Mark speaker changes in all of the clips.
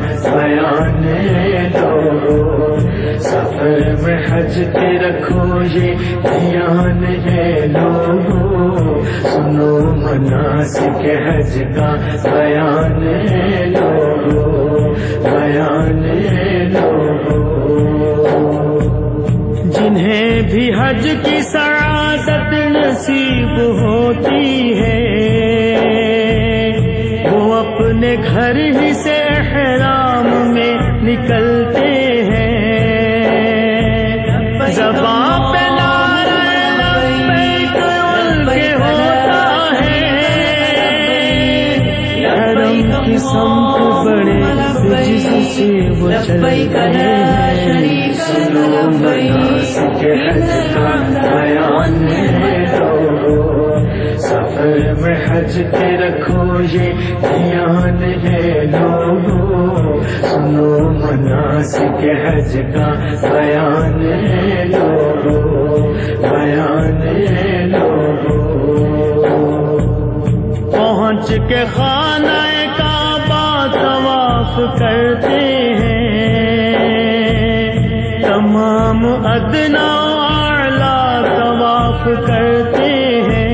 Speaker 1: بیان لو سفر میں حج کے رکھو یہ دھیان ہے لو سنو مناسک حج کا بیان لو بیان لو جنہیں بھی حج کی سعادت نصیب ہوتی ہے، وہ اپنے گھر ہی نکلتے ہیں۔ زبان پہ نعرہ ان کے ہوتا ہے۔ حرم کی سمت بڑے جس سے وہ چلتے ہیں۔ سنو مناسک حج کا بیان لو سفر میں حج کے رکھو، یہ دھیان ہے لو سنو مناسک حج کا بیان لو بیان پہنچ کے خانہ کعبہ طواف کرتے ہیں۔ تمام ادنا اعلی طواف کرتے ہیں۔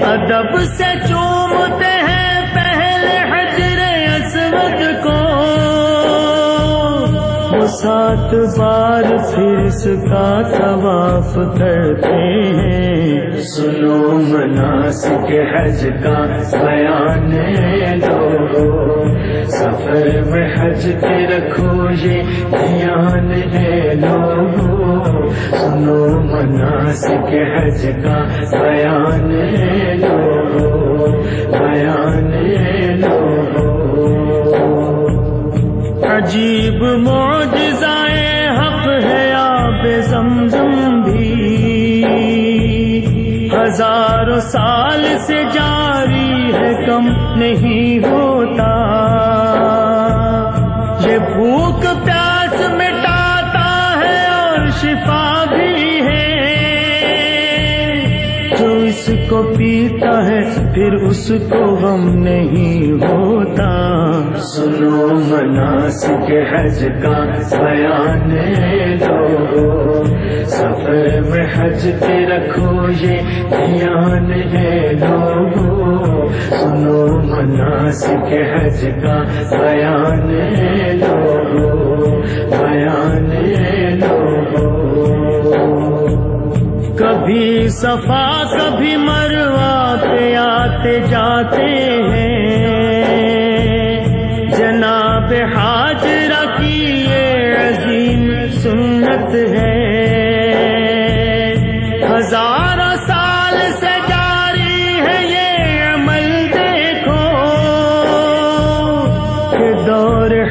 Speaker 1: ادب سے چومتے سات بار پھر اس کا طواف کرتے ہیں۔ سنو مناسک حج کا بیان لو سفر میں حج کے رکھو یہ دھیان ہے لو سنو مناسک حج کا بیان لو بیان لو عجیب معجزائے حق ہے آپ زمزم بھی۔ ہزاروں سال سے جاری ہے، کم نہیں ہوتا۔ کو پیتا ہے، پھر اس کو غم نہیں ہوتا۔ سنو مناسک حج کا بیان لو سفر میں حج کے رکھو، یہ دھیان ہے لو سنو مناسک حج کا بیان لو بیان لو کبھی صفا کبھی مروا پہ آتے جاتے ہیں۔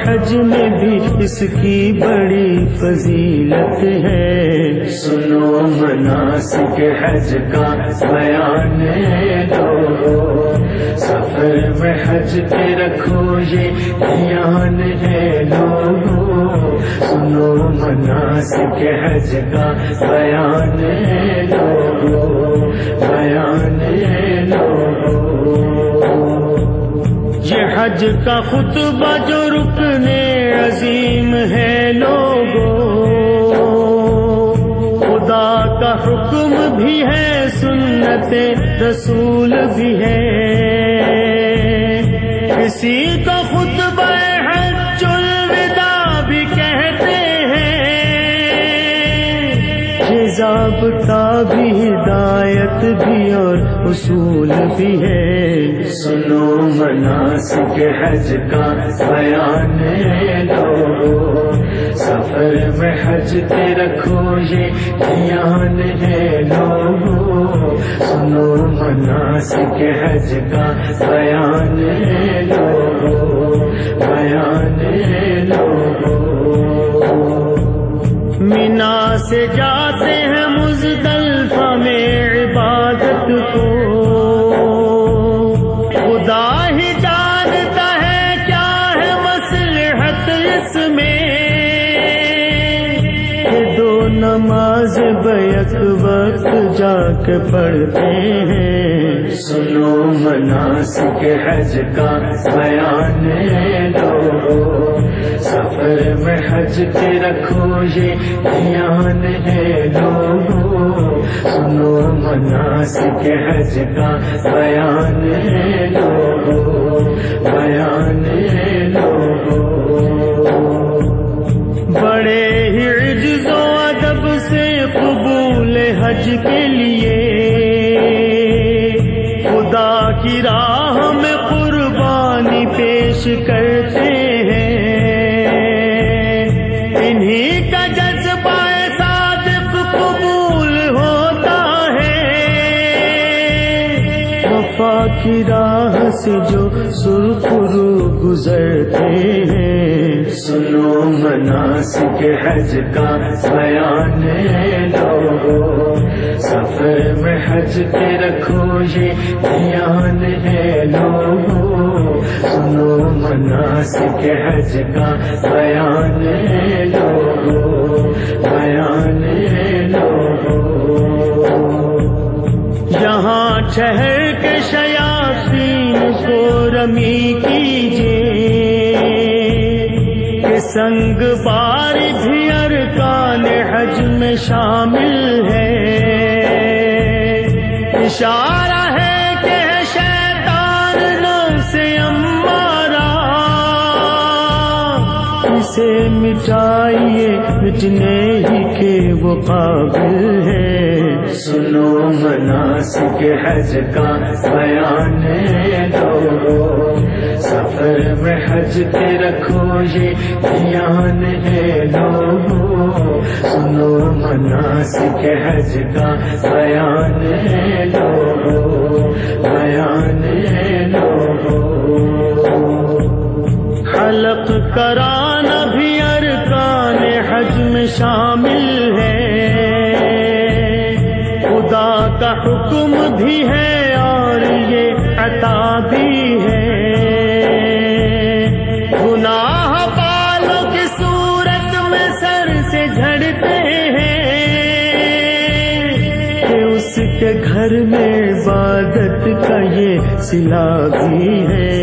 Speaker 1: حج میں بھی اس کی بڑی فضیلت ہے۔ سنو مناسک حج کا بیان لو سفر میں حج کے رکھو، یہ دھیان ہے لو سنو مناسک حج کا بیان لو بیان لو حج کا خطبہ جو رکن عظیم ہے لوگوں خدا کا حکم بھی ہے، سنت رسول بھی ہے۔ ضابطہ بھی ہدایت بھی اور اصول بھی ہے۔ سنو مناسک حج کا بیان لو۔ سفر میں حج کے رکھو، یہ دھیان ہے لو۔ سنو مناسک حج کا بیان لو۔ بیان لو۔ مینا سے جاتے ہیں مزدلفہ میں عبادت کو۔ خدا ہی جانتا ہے کیا ہے مصلحت اس میں۔ دو نماز بیک وقت جا کے پڑھتے ہیں۔ سنو مناسک حج کا بیان لو سفر میں حج کے رکھو یہ دھیان ہے لوگو سنو مناسک حج کا بیان لو بیان لو بڑے ہی عجز و ادب سے قبول حج کے لیے کی راہ سے جو سرخرو گزرتے ہیں۔ سنو مناسک حج کا بیان لو سفر میں حج کے رکھو، یہ دھیان ہے لو سنو مناسک حج کا بیان لو بیان لو یہاں ٹھہر رمی کیجیے۔ کہ سنگ بار بھی ارکان حج میں شامل ہے۔ اشارہ ہے کہ شیطان نو سے امارا۔ اسے مٹائیے مٹنے ہی کے وہ قابل ہے۔ سنو مناسک حج کا بیان لو سفر میں حج کے رکھو، یہ دھیان ہے لو سنو مناسک حج کا بیان لو بیان لو حلق کرانا بھی ہے اور یہ عطا بھی ہے۔ گناہ پالوں کی صورت میں سر سے جھڑتے ہیں کہ اس کے گھر میں عبادت کا یہ سلا بھی ہے۔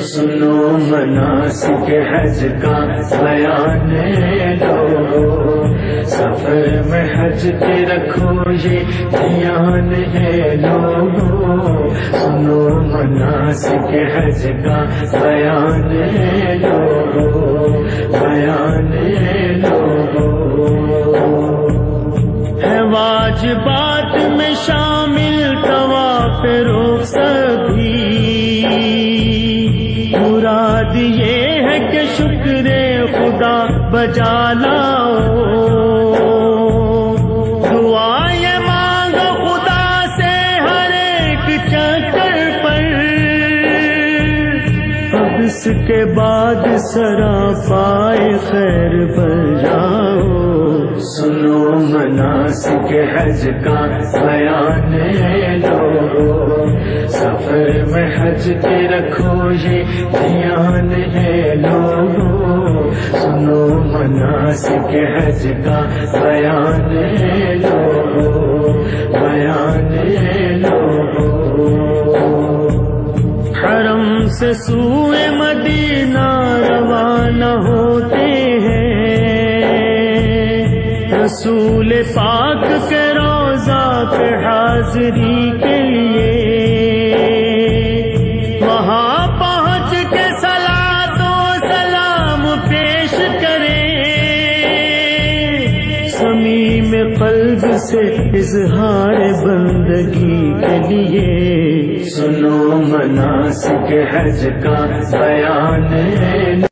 Speaker 1: سنو مناسک حج کا بیان لو سفر میں حج کے رکھو یہ دھیان ہے لو سنو مناسک حج کا بیان لو بیان لو بجا لاؤ دعائیں مانگو خدا سے ہر ایک چکر پر۔ اب اس کے بعد سرا پائے خیر پر جاؤ۔ سنو مناسک حج کا بیان لو سفر میں حج کے رکھو یہ دھیان ہے لو سنو مناسک حج کا بیان لو بیان لو۔ حرم سے سوئے مدینہ روانہ ہوتے ہیں۔ رسول پاک کے روزہ پہ حاضری کے لیے اظہار بندگی کے لیے۔ سنو مناسک حج کا بیان۔